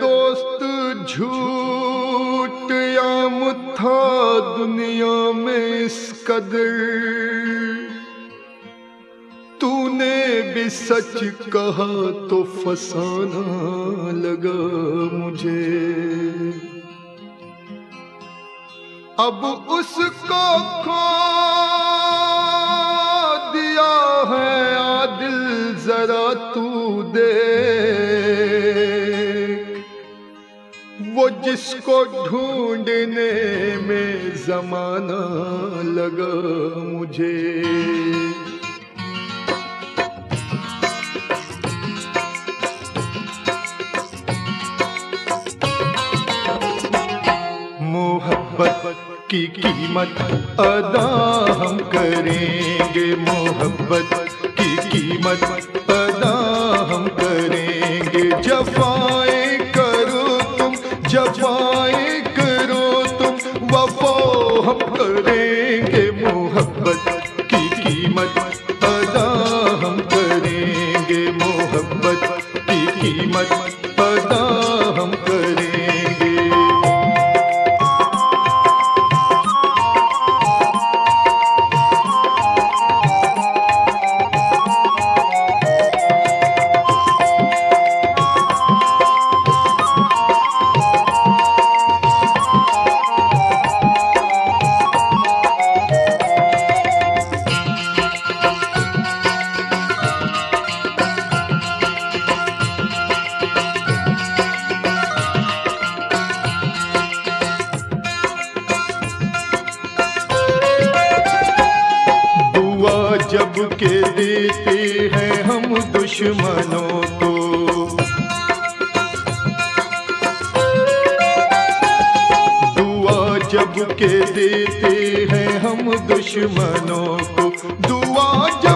दोस्त, झूठ याम था दुनिया में इस कदर। तूने भी सच कहा तो फसाना लगा मुझे। अब उसको खो दिया है आदिल। जरा तू दे वो जिसको ढूँढने में जमाना लगा मुझे। मोहब्बत की कीमत अदा हम करेंगे, मोहब्बत की अदा हम करेंगे। जफाए करो तुम जफाए करो तुम, वफा हम करेंगे। मोहब्बत की कीमत अदा हम करेंगे। मोहब्बत की कीमत अदा जब के देते हैं हम दुश्मनों को। दुआ जब के देते हैं हम दुश्मनों को। दुआ जब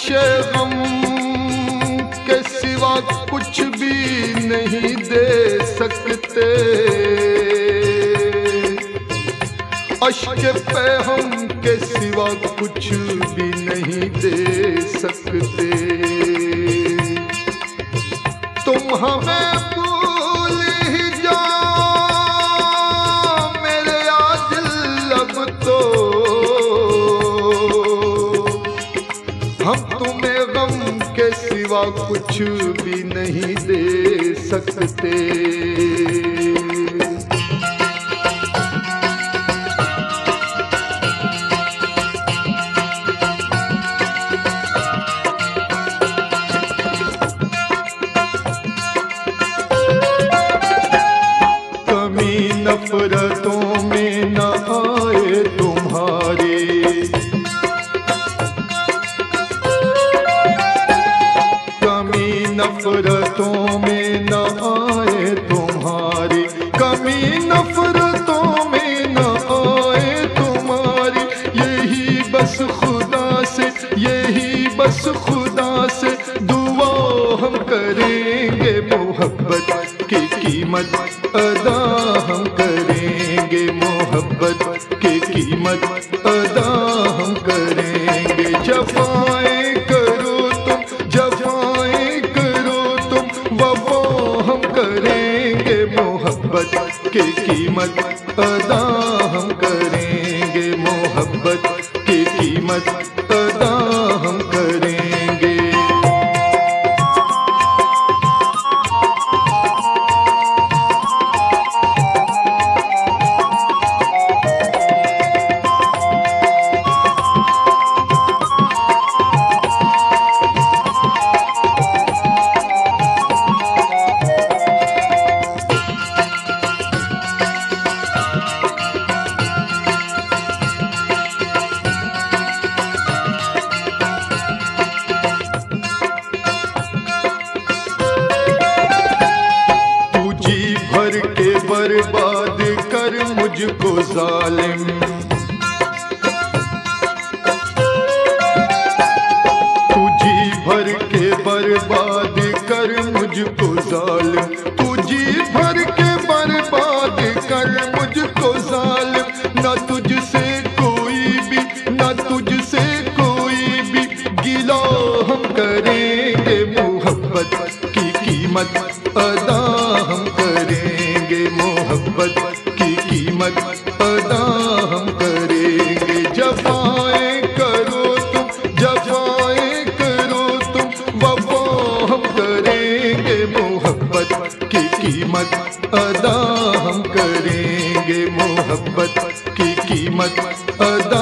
आतिश गम के सिवा कुछ भी नहीं दे सकते। अश्क पे हम के सिवा कुछ भी नहीं दे सकते। कुछ भी नहीं दे सकते। कमी नफरतों में न आए तुम्हारे नफरतों में न आए तुम्हारी कमी, नफरतों में न आए तुम्हारी। यही बस खुदा से, यही बस खुदा से दुआ हम करेंगे मोहब्बत की कीमत। अदा हम करेंगे मोहब्बत की कीमत। की कीमत अदा मुझको जालिम। तुझी भर के बर्बाद कर मुझको जालिम। पदा अदा हम करेंगे जफाएँ करो तुम जफाएँ करो तुम, वफा हम करेंगे। मोहब्बत की कीमत अदा हम करेंगे। मोहब्बत की कीमत अदा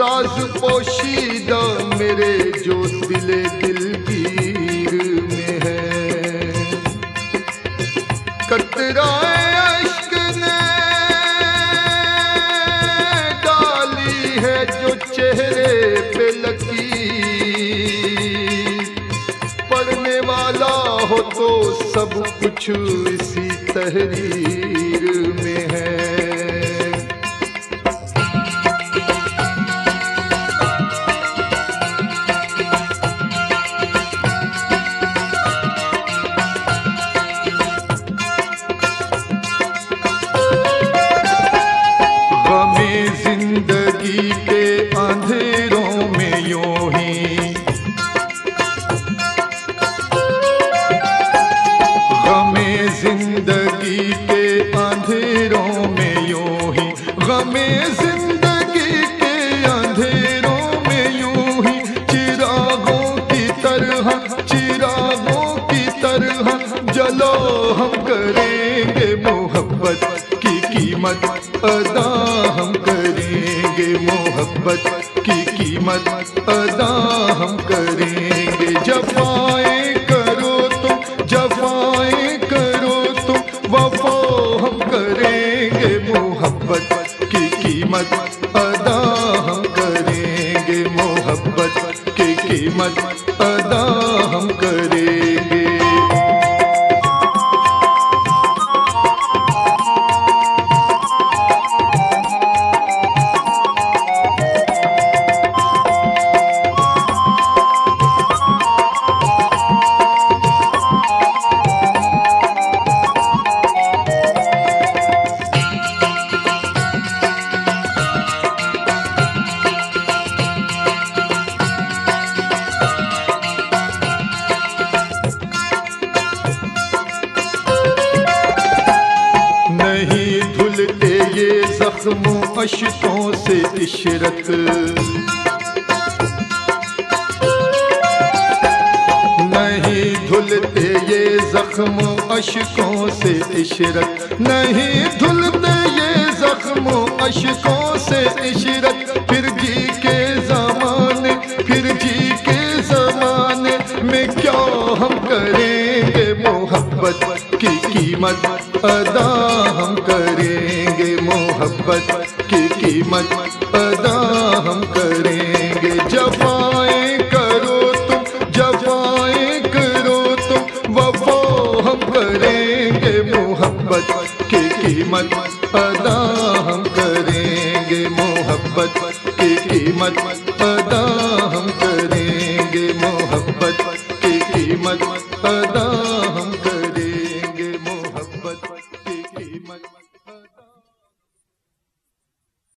राज पोशीदा मेरे जो दिले दिलगीर में है। ने डाली है जो चेहरे लगी पढ़ने वाला हो तो सब कुछ इसी तहरीर। कीमत अदा हम करेंगे मोहब्बत की कीमत अदा हम करेंगे जफाएँ करो कीमत अदा करेंगे मोहब्बत की कीमत अदा इशरत। नहीं धुलते ये जख्म अशकों से इशरत। नहीं धुलते ये जख्म अशकों से इशरत। फिर जी के जमाने, फिर जी के जमाने में क्या हम करेंगे मोहब्बत? की कीमत अदा हम करेंगे मोहब्बत। की कीमत अदा हम करेंगे। जफाएँ करो तुम जफाएँ करो तुम करेंगे मोहब्बत। की कीमत अदा हम करेंगे मोहब्बत। की कीमत अदा हम करेंगे मोहब्बत। की कीमत